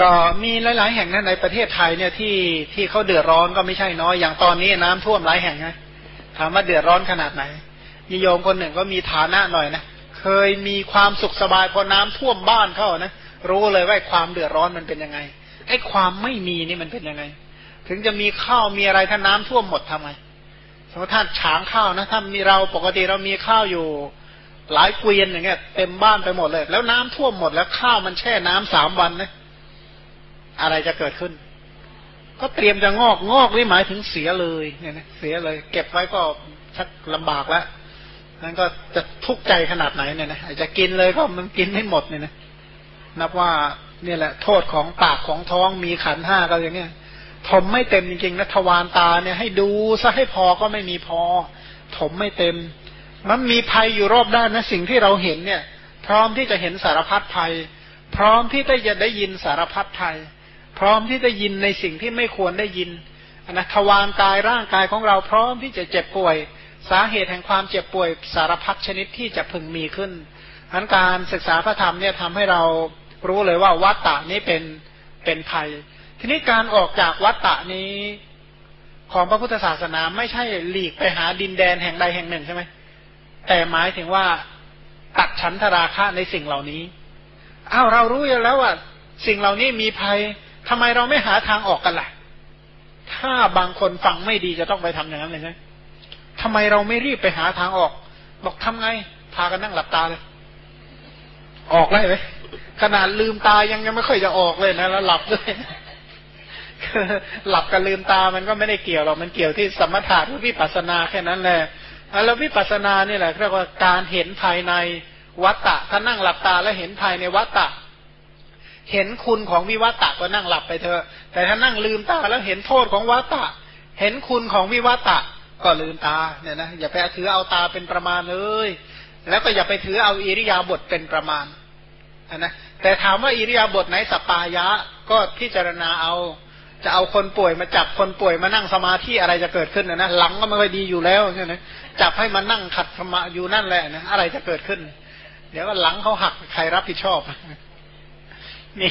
ก็มีหลาย ๆ แห่งนะในประเทศไทยเนี่ยที่ที่เขาเดือดร้อนก็ไม่ใช่น้อยอย่างตอนนี้น้ำท่วมหลายแห่งนะถามว่าเดือดร้อนขนาดไหนมีโยมคนหนึ่งก็มีฐานะหน่อยนะเคยมีความสุขสบายพอน้ำท่วมบ้านเขานะรู้เลยว่าความเดือดร้อนมันเป็นยังไงไอ้ความไม่มีนี่มันเป็นยังไง ถึงจะมีข้าวมีอะไรถ้าน้ำท่วมหมดทำไงสมมติท่านฉางข้าวนะถ้ามีเราปกติเรามีข้าวอยู่หลายเกวียนอย่างเงี้ยเต็มบ้านไปหมดเลย แล้วน้ำท่วมหมดแล้วข้าวมันแช่น้ำสามวันนะ อะไรจะเกิดขึ้น ก็เตรียมจะงอกงอกนี่หมายถึงเสียเลยเนี่ยนะเสียเลย เก็บไว้ก็ชักลำบากแล้วนั่นก็จะทุกข์ใจขนาดไหนเนี่ยนะอาจจะกินเลยก็มันกินไม่หมดเนี่ยนะนับว่าเนี่ยแหละ โทษของปากของท้องมีขันห้าก็อย่างเงี้ยถมไม่เต็มจริงๆนะทวารตาเนี่ยให้ดูซะให้พอก็ไม่มีพอ ถมไม่เต็ม มันมีภัยอยู่รอบด้านนะสิ่งที่เราเห็นเนี่ย พร้อมที่จะเห็นสารพัดภัย พร้อมที่จะได้ยินสารพัดภัย พร้อมที่จะยินในสิ่งที่ไม่ควรได้ยินอนะทวารกายร่างกายของเราพร้อมที่จะเจ็บป่วย สาเหตุแห่งความเจ็บป่วย สารพัดชนิดที่จะพึงมีขึ้นทั้นการศึกษาพระธรรมเนี่ยทำให้เรารู้เลยว่าวัตตะนี้เป็นเป็นภัย ทีนี้การออกจากวัตตะนี้ของพระพุทธศาสนาไม่ใช่หลีกไปหาดินแดนแห่งใดแห่งหนึ่งใช่ไหมแต่หมายถึงว่าตัดฉันทราคะในสิ่งเหล่านี้อ้าวเรารู้อยู่แล้วว่าสิ่งเหล่านี้มีภัย ทำไมเราไม่หาทางออกกันล่ะ ถ้าบางคนฟังไม่ดีจะต้องไปทำอย่างนั้นเลยใช่ทำไมเราไม่รีบไปหาทางออก บอกทำไง พากันนั่งหลับตาเลย ออกได้ไหมขนาดลืมตายังยังไม่ค่อยจะออกเลยนะแล้วหลับด้วยหลับกับลืมตามันก็ไม่ได้เกี่ยวหรอกมันเกี่ยวที่สมถะหรือวิปัสนาแค่นั้นแหละแล้ววิปัสสนานี่แหละเรียกว่าการเห็นภายในวัตตะถ้านั่งหลับตาแล้วเห็นภายในวัตตะ เห็นคุณของวิวัตตะก็นั่งหลับไปเถอะ แต่ถ้านั่งลืมตาแล้วเห็นโทษของวัตตะ เห็นคุณของวิวัตตะก็ลืมตาเนี่ยนะอย่าไปถือเอาตาเป็นประมาณเลย แล้วก็อย่าไปถือเอาอิริยาบถเป็นประมาณนะแต่ถามว่าอิริยาบถไหนสปายะ ก็พิจารณาเอาจะเอาคนป่วยมาจับคนป่วยมานั่งสมาธิอะไรจะเกิดขึ้นนะนะหลังก็ไม่ค่อยดีอยู่แล้วใช่ไหมจับให้มานั่งขัดสมาอยู่นั่นแหละนะอะไรจะเกิดขึ้น เดี๋ยวก็หลังเขาหักใครรับผิดชอบ มี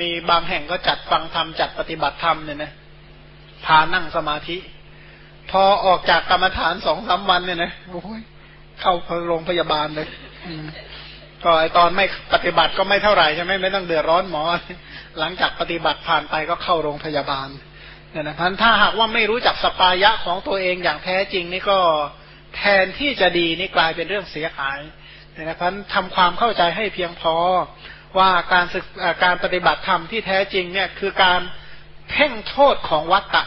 มีบางแห่งก็จัดฟังธรรมจัดปฏิบัติธรรมเนี่ยนะพานั่งสมาธิ พอออกจากกรรมฐานสองสาวันเนี่ยนะโอ้ยเข้าโรงพยาบาลเลยก็ไอตอนไม่ปฏิบัติก็ไม่เท่าไหร่ใช่ไหมไม่ต้องเดือดร้อนหมอ หลังจากปฏิบัติผ่านไปก็เข้าโรงพยาบาลเนี่ยนะพันถ้าหากว่าไม่รู้จักสปายะของตัวเองอย่างแท้จริงนี่ก็แทนที่จะดีนี่กลายเป็นเรื่องเสียหายเนี่ยนะพันทำความเข้าใจให้เพียงพอ ว่าการศึกการปฏิบัติธรรมที่แท้จริงเนี่ยคือการเพ่งโทษของวัตตะ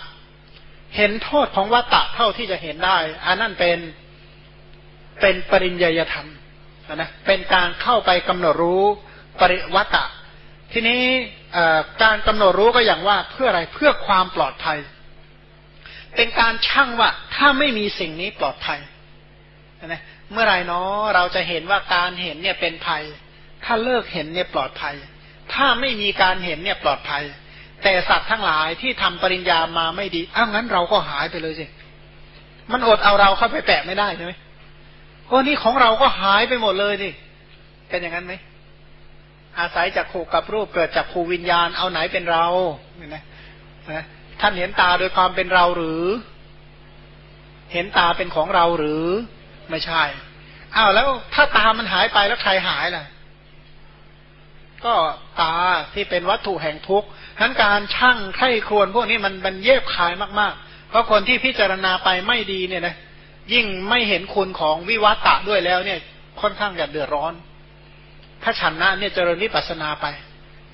เห็นโทษของวัตตะเท่าที่จะเห็นได้ อันนั้นเป็นเป็นปริญญาธรรมนะเป็นการเข้าไปกำหนดรู้ปริวัตะ ทีนี้การกำหนดรู้ก็อย่างว่าเพื่ออะไรเพื่อความปลอดภัย เป็นการช่างว่าถ้าไม่มีสิ่งนี้ปลอดภัยนะเมื่อไรเนาะเราจะเห็นว่าการเห็นเนี่ยเป็นภัย ถ้าเลิกเห็นเนี่ยปลอดภัย ถ้าไม่มีการเห็นเนี่ยปลอดภัย แต่สัตว์ทั้งหลายที่ทำปริญญามาไม่ดีอ้างั้นเราก็หายไปเลยสิมันอดเอาเราเข้าไปแปะไม่ได้ใช่ไหมโอ้นี่ของเราก็หายไปหมดเลยนี่เป็นอย่างนั้นไหมอาศัยจากขู่กับรูปเกิดจากขู่วิญญาณเอาไหนเป็นเราเห็นไหมท่านเห็นตาโดยความเป็นเราหรือ เห็นตาเป็นของเราหรือ ไม่ใช่อ้าวแล้วถ้าตามันหายไปแล้วใครหายล่ะ ก็ตาที่เป็นวัตถุแห่งทุกข์ทั้นการช่างไข้ครวนพวกนี้มันมันเย็บขายมากๆ เพราะคนที่พิจารณาไปไม่ดีเนี่ยนะยิ่งไม่เห็นคุณของวิวัตตะด้วยแล้วเนี่ยค่อนข้างจะเดือดร้อน ถ้าฉันนะเนี่ยเจริญวิปัสนาไป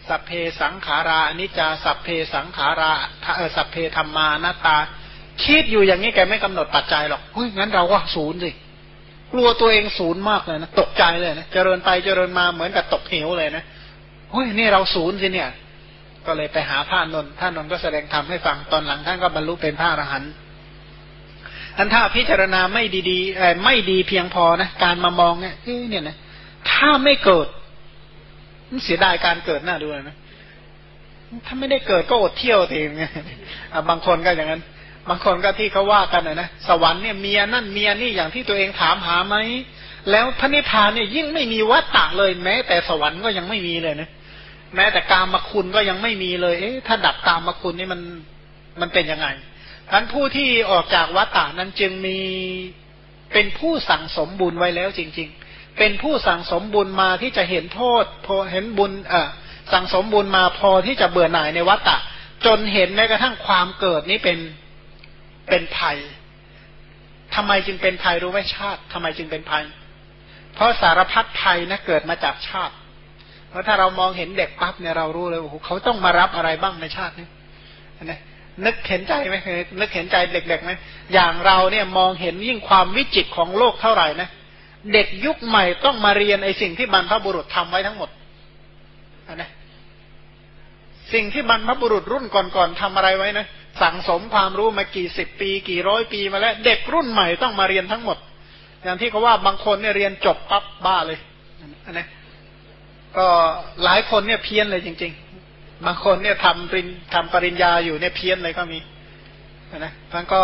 สัพเพสังขาราอนิจจาสัพเพสังขาราเออสัพเพธรรมานาตา คิดอยู่อย่างนี้แกไม่กำหนดปัจจัยหรอกเฮ้ยงั้นเราก็ศูนย์สิกลัวตัวเองศูนย์มากเลยนะตกใจเลยนะเจริญไปเจริญมาเหมือนกับตกเหวเลยนะเฮ้ยนี่เราศูนย์สิเนี่ย ก็เลยไปหาพระนนท์ท่านนนท์ก็แสดงธรรมให้ฟังตอนหลังท่านก็บรรลุเป็นพระอรหันต์อันถ้าพิจารณาไม่ดีๆไม่ดีเพียงพอนะการมามองเนี่ยเนี่ยนะถ้าไม่เกิดมันเสียดายการเกิดหน้าดูนะถ้าไม่ได้เกิดก็อดเที่ยวเองบางคนก็อย่างนั้น บางคนก็ที่เขาว่ากันนะนะสวรรค์เนี่ยเมียนั่นเมียนี่อย่างที่ตัวเองถามหาไหมแล้วพระนิพพานเนี่ยยิ่งไม่มีวัฏฏะเลยแม้ แต่สวรรค์ก็ยังไม่มีเลยนะ แม้แต่กามคุณก็ยังไม่มีเลย เอ๊ะถ้าดับกามคุณนี่มันมันเป็นยังไงท่านผู้ที่ออกจากวัฏฏานั้นจึงมีเป็นผู้สั่งสมบุญไว้แล้วจริง ๆ เป็นผู้สั่งสมบุญมาที่จะเห็นโทษพอเห็นบุญเออสั่งสมบุญมาพอที่จะเบื่อหน่ายในวัฏฏะจนเห็นแม้กระทั่งความเกิดนี้เป็นเป็นภัยทำไมจึงเป็นภัยรู้ไหมชาติทำไมจึงเป็นภัย เพราะสารพัดภัยนะเกิดมาจากชาติ เพราะถ้าเรามองเห็นเด็กปั๊บเนี่ยเรารู้เลยโอ้โหเขาต้องมารับอะไรบ้างในชาตินี้นะนึกเห็นใจไหมนึกเห็นใจเด็กๆไหมอย่างเราเนี่ยมองเห็นยิ่งความวิจิตของโลกเท่าไหร่นะเด็กยุคใหม่ต้องมาเรียนไอ้สิ่งที่บรรพบุรุษทำไว้ทั้งหมดนะสิ่งที่บรรพบุรุษรุ่นก่อนๆทำอะไรไว้นะสั่งสมความรู้มากี่สิบปี กี่ร้อยปีมาแล้ว เด็กรุ่นใหม่ต้องมาเรียนทั้งหมด อย่างที่เขาว่าบางคนเนี่ยเรียนจบปั๊บบ้าเลยนะ ก็หลายคนเนี่ยเพี้ยนเลยจริง ๆ บางคนเนี่ยทำปริญทำปริญญาอยู่เนี่ยเพี้ยนเลยก็มีนะท่านก็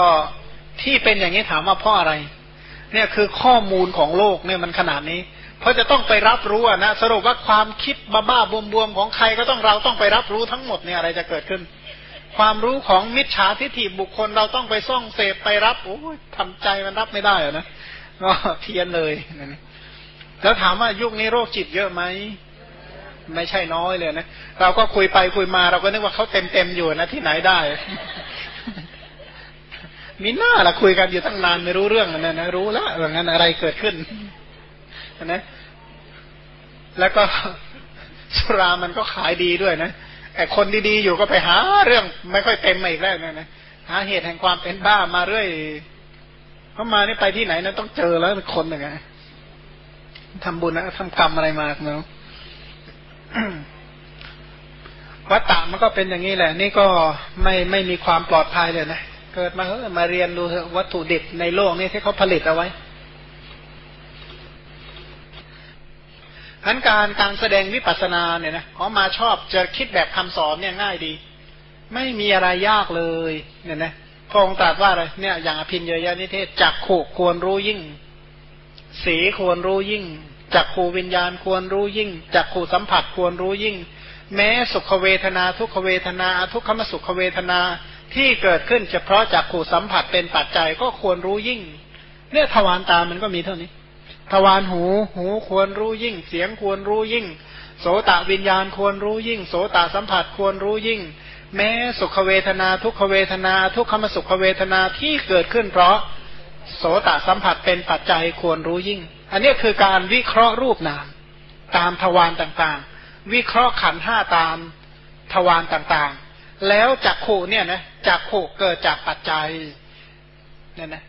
ที่เป็นอย่างนี้ถามว่าเพราะอะไร เนี่ยคือข้อมูลของโลกเนี่ยมันขนาดนี้ เพราะจะต้องไปรับรู้นะสรุปว่าความคิดบ้าๆบวมๆของใครก็ต้องเราต้องไปรับรู้ทั้งหมดเนี่ยอะไรจะเกิดขึ้น ความรู้ของมิจฉาทิฏฐิบุคคลเราต้องไปซ่องเสพไปรับโอ้ยทำใจมันรับไม่ได้อะนะก็เทียนเลยแล้วถามว่ายุคนี้โรคจิตเยอะไหม ไม่ใช่น้อยเลยนะ เราก็คุยไปคุยมาเราก็นึกว่าเขาเต็มเต็มอยู่นะที่ไหนได้ มีหน้าละคุยกันอยู่ตั้งนานไม่รู้เรื่องนะนะรู้แล้วว่างั้นอะไรเกิดขึ้นนะ แล้วก็สุรามันก็ขายดีด้วยนะไอ้คนดีๆอยู่ก็ไปหาเรื่องไม่ค่อยเต็มมาอีกแล้วนะนะหาเหตุแห่งความเป็นบ้ามาเรื่อยเขามานี่ไปที่ไหนนะต้องเจอแล้วคนหนึ่งอะทำบุญนะทำกรรมอะไรมาเนาะ วัตตะมันก็เป็นอย่างนี้แหละ นี่ก็ไม่ไม่มีความปลอดภัยเลยนะ เกิดมาเฮ้มาเรียนดูวัตถุดิบในโลกนี้ที่เขาผลิตเอาไว้ทั้นการการแสดงวิปัสสนาเนี่ยนะเขามาชอบจะคิดแบบคำสอนเนี่ยง่ายดี ไม่มีอะไรยากเลย เนี่ยนะพระองค์ตรัสว่าอะไรเนี่ยอย่างอภินเยยนิเทศจักขู่ควรรู้ยิ่ง สีควรรู้ยิ่ง จักขูวิญญาณควรรู้ยิ่งจักขูสัมผัสควรรู้ยิ่ง แม้สุขเวทนาทุกขเวทนาทุกขมสุขเวทนาที่เกิดขึ้นเฉพาะจากขูสัมผัสเป็นปัจจัยก็ควรรู้ยิ่ง เนี่ยทวารตามันก็มีเท่านี้ ทวารหูหูควรรู้ยิ่ง เสียงควรรู้ยิ่ง โสตวิญญาณควรรู้ยิ่ง โสตสัมผัสควรรู้ยิ่ง แม้สุขเวทนาทุกขเวทนา ทุกขมสุขเวทนาที่เกิดขึ้นเพราะ โสตสัมผัสเป็นปัจจัยควรรู้ยิ่งอันนี้คือการวิเคราะห์รูปนาม ตามทวารต่างๆ วิเคราะห์ขันห้าตามทวารต่างๆ แล้วจักขู่เนี่ยนะจักขู่เกิดจากปัจจัยเนี่ยนะ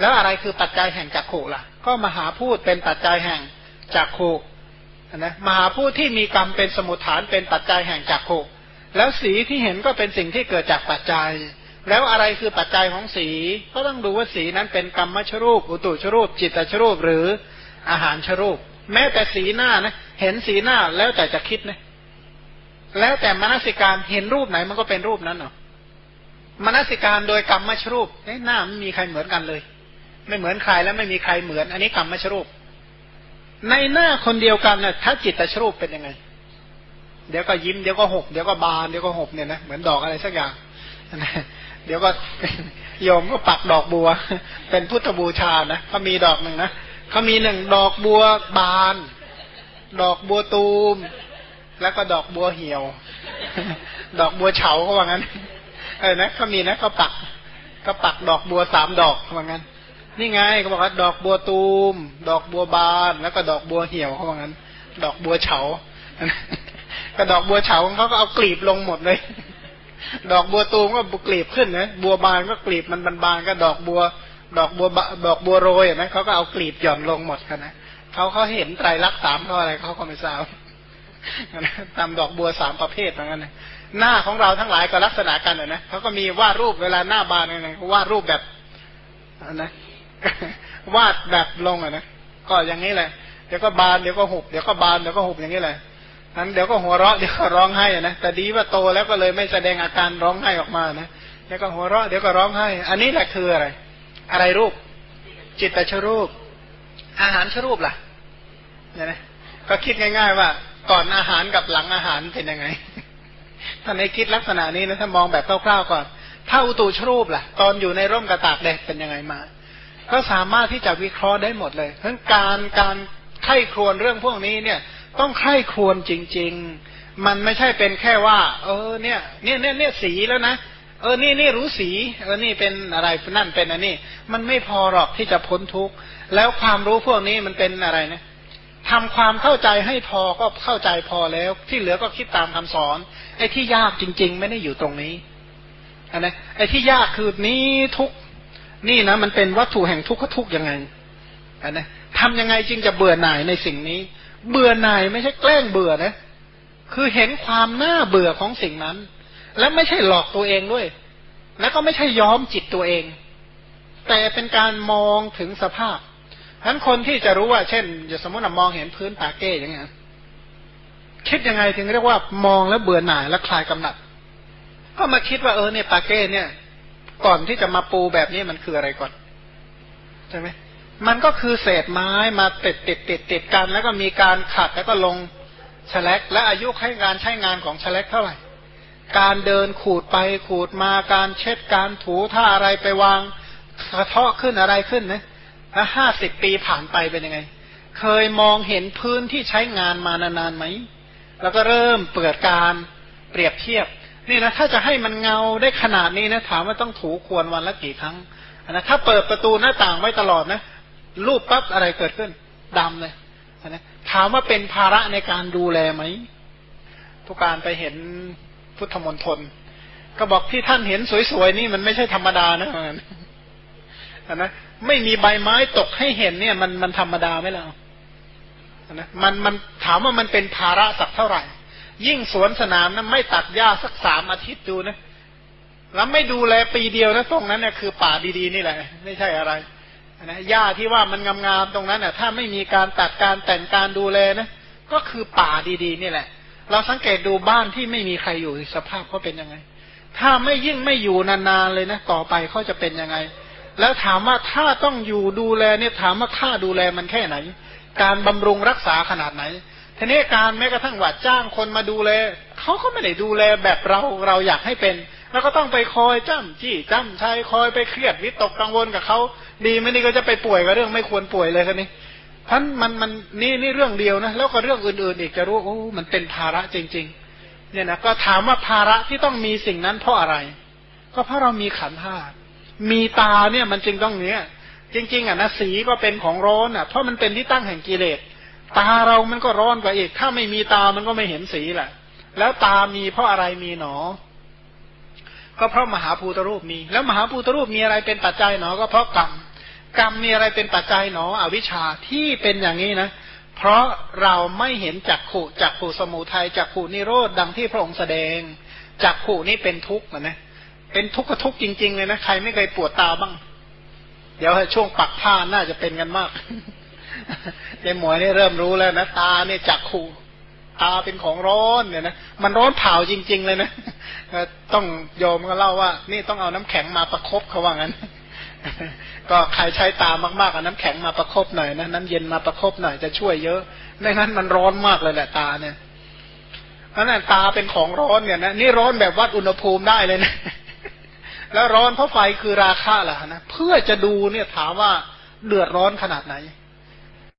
แล้วอะไรคือปัจจัยแห่งจักขู่ล่ะ ก็มหาพูดเป็นปัจจัยแห่งจักขู่นะมหาพูดที่มีกรรมเป็นสมุทฐานเป็นปัจจัยแห่งจักขู่แล้วสีที่เห็นก็เป็นสิ่งที่เกิดจากปัจจัย แล้วอะไรคือปัจจัยของสี ก็ต้องดูว่าสีนั้นเป็นกรรมชรูป อุตุชรูป จิตตชรูปหรืออาหารชรูป แม้แต่สีหน้านะ เห็นสีหน้าแล้วแต่จะคิดนะแล้วแต่มนสิการเห็นรูปไหนมันก็เป็นรูปนั้นเนาะมนสิการโดยกรรมชรูปหน้าไม่มีใครเหมือนกันเลย ไม่เหมือนใครและไม่มีใครเหมือน อันนี้กรรมมชรูป ในหน้าคนเดียวกันนะ่ะถ้าจิตตชรูปเป็นยังไง เดี๋ยวก็ยิ้มเดี๋ยวก็หกเดี๋ยวก็บานเดี๋ยวก็หกเนี่ยนะเหมือนดอกอะไรสักอย่าง เดี๋ยวก็โยมก็ปักดอกบัว เป็นพุทธบูชานะเขามีดอกหนึ่งนะเขามีหนึ่งดอกบัวบาน ดอกบัวตูม แล้วก็ดอกบัวเหี่ยว ดอกบัวเฉาเขาว่างั้น เออนะเขามีนะเขาปักก็ปักดอกบัวสามดอกเขาว่างั้น นี่ไงเขาบอกว่าดอกบัวตูม ดอกบัวบาน แล้วก็ดอกบัวเหี่ยวเขาบอกงั้น ดอกบัวเฉาก็ดอกบัวเฉาเขาก็เอากลีบลงหมดเลย ดอกบัวตูมก็กลีบขึ้นนะบัวบานก็กลีบมันบานๆก็ดอกบัว ดอกบัวดอกบัวโรยนะเขาก็เอากลีบหย่อนลงหมดกันนะเขาเขาเห็นไตรลักษณ์สามเขาอะไรเขาก็ไม่ทราบตามดอกบัวสามประเภทเหมือนกันนะหน้าของเราทั้งหลายก็ลักษณะกันนะเขาก็มีวาดรูปเวลาหน้าบานอะไรวาดรูปแบบนะวาดแบบลงอะนะก็อย่างนี้แหละเดี๋ยวก็บานเดี๋ยวก็หุบเดี๋ยวก็บานเดี๋ยวก็หุบอย่างนี้แหละ นั้นเดี๋ยวก็หัวเราะเดี๋ยวก็ร้องไห้นะแต่ดีว่าโตแล้วก็เลยไม่แสดงอาการร้องไห้ออกมานะเดี๋ยวก็หัวเราะเดี๋ยวก็ร้องไห้ อันนี้แหละคืออะไร อะไรรูป จิตตชรูป อาหารชรูปล่ะเนี่ยนะก็คิดง่าย ๆ ว่าก่อนอาหารกับหลังอาหารเป็นยังไงท่าในคิดลักษณะนี้นะถ้ามองแบบคร่าวๆก่อน ถ้าอุตุชรูปล่ะ ตอนอยู่ในร่มกระตากแดดเป็นยังไงมา ก็สามารถที่จะวิเคราะห์ได้หมดเลยเพราะการการไข้ครวนเรื่องพวกนี้เนี่ย ต้องไข้ควนจริง ๆ มันไม่ใช่เป็นแค่ว่า เออเนี่ยเนี่ยเนี่ยเนี่ยสีแล้วนะเออนี่นี่รู้สีเออนี่เป็นอะไรนั่นเป็นอันนี้ มันไม่พอหรอกที่จะพ้นทุกข์แล้วความรู้พวกนี้มันเป็นอะไรนะทำความเข้าใจให้พอก็เข้าใจพอแล้ว ที่เหลือก็คิดตามคำสอน ไอ้ที่ยากจริง ๆ ไม่ได้อยู่ตรงนี้อันนะไอ้ที่ยากคือนี้ทุกนี่นะ มันเป็นวัตถุแห่งทุกข์ก็ทุกยังไงอันนะทำยังไงจึงจะเบื่อหน่ายในสิ่งนี้ เบื่อหน่ายไม่ใช่แกล้งเบื่อนะ คือเห็นความน่าเบื่อของสิ่งนั้น และไม่ใช่หลอกตัวเองด้วย แล้วก็ไม่ใช่ย้อมจิตตัวเอง แต่เป็นการมองถึงสภาพฉะนั้นคนที่จะรู้ว่า เช่นอย่าสมมติมองเห็นพื้นปาเก้อย่างเงี้ยคิดยังไงถึงเรียกว่ามองแล้วเบื่อหน่ายและคลายกำหนัด ก็มาคิดว่าเออเนี่ยปาเก้เนี่ย ก่อนที่จะมาปูแบบนี้มันคืออะไรก่อนใช่ไหม มันก็คือเศษไม้มาติดติดติดติดกัน แล้วก็มีการขัดแล้วก็ลงฉลกและอายุให้งานใช้งานของฉลกเท่าไหร่ การเดินขูดไปขูดมาการเช็ดการถูถ้าอะไรไปวางกระเทาะขึ้นอะไรขึ้นนะแล้วห้าสิบปีผ่านไปเป็นยังไง เคยมองเห็นพื้นที่ใช้งานมานานๆไหม แล้วก็เริ่มเปิดการเปรียบเทียบ นี่นะถ้าจะให้มันเงาได้ขนาดนี้นะ ถามว่าต้องถูควรวันละกี่ครั้งนะถ้าเปิดประตูหน้าต่างไว้ตลอดนะ รูปปั๊บอะไรเกิดขึ้นดำเลยนะถามว่าเป็นภาระในการดูแลไหมทุกการไปเห็นพุทธมนตรก็บอกที่ท่านเห็นสวยๆนี่มันไม่ใช่ธรรมดานะนะไม่มีใบไม้ตกให้เห็นเนี่ย มันมันธรรมดาไหมล่ะนะมันมันถามว่ามันเป็นภาระสักเท่าไหร่ ยิ่งสวนสนามนะไม่ตัดหญ้าสักสามอาทิตย์ดูนะแล้วไม่ดูแลปีเดียวนะตรงนั้นเนี่ยคือป่าดีๆนี่แหละ ไม่ใช่อะไร นะหญ้าที่ว่ามันงามๆตรงนั้นน่ะ ถ้าไม่มีการตัดการแต่งการดูแลนะก็คือป่าดีๆ นี่แหละ เราสังเกตดูบ้านที่ไม่มีใครอยู่สภาพเขาเป็นยังไง ถ้าไม่ยิ่งไม่อยู่นานๆเลยนะต่อไปเขาจะเป็นยังไง แล้วถามว่าถ้าต้องอยู่ดูแลเนี่ยถามว่าค่าดูแลมันแค่ไหน การบำรุงรักษาขนาดไหนทีนี้การแม้กระทั่งว่าจ้างคนมาดูแลเขาก็ไม่ได้ดูแลแบบเราเราอยากให้เป็น แล้วก็ต้องไปคอยจ้ำจี้จ้ำชัยคอยไปเครียดวิตกกังวลกับเขาดีไม่นี่ก็จะไปป่วยกับเรื่องไม่ควรป่วยเลยคันนี้ท่านมันมันนี่นี่เรื่องเดียวนะแล้วก็เรื่องอื่นๆอีกจะรู้โอ้มันเป็นภาระจริง ๆ เนี่ยนะก็ถามว่าภาระที่ต้องมีสิ่งนั้นเพราะอะไร ก็เพราะเรามีขันธ์ห้ามีตาเนี่ยมันจึงต้องเนี้ยจริง ๆอะนะสีก็เป็นของร้อนอะเพราะมันเป็นที่ตั้งแห่งกิเลสตาเรามันก็ร้อนกว่าอีก ถ้าไม่มีตามันก็ไม่เห็นสีแหละแล้วตามีเพราะอะไรมีหนอ ก็เพราะมหาภูตรูปมี แล้วมหาภูตรูปมีอะไรเป็นปัจจัยหนอ ก็เพราะกรรม กรรมมีอะไรเป็นปัจจัยหนอ อวิชชาที่เป็นอย่างนี้นะ เพราะเราไม่เห็นจักขู่จักขู่สมุทัยจักขู่นิโรธดังที่พระองค์แสดงจักขู่นี้เป็นทุกข์นะเป็นทุกข์กทุกข์จริง ๆ เลยนะใครไม่เคยปวดตาบ้าง เดี๋ยวช่วงปักผ้าน่าจะเป็นกันมากเจ๊หมวยนี่เริ่มรู้แล้วนะตาเนี่ยจักขู่ตาเป็นของร้อนเนี่ยนะมันร้อนเผาจริง ๆ เลยนะ ต้องโยมก็เล่าว่า นี่ต้องเอาน้ำแข็งมาประครบเขาว่างั้น ก็ใครใช้ตามากๆเอาน้ำแข็งมาประครบหน่อยนะน้ำเย็นมาประครบหน่อยจะช่วยเยอะไม่งั้นมันร้อนมากเลยแหละตาเนี่ยเพราะนั้นตาเป็นของร้อนเนี่ยนะนี่ร้อนแบบวัดอุณหภูมิได้เลยนะแล้วร้อนเพราะไฟคือราคาล่ะนะเพื่อจะดูเนี่ยถามว่าเดือดร้อนขนาดไหน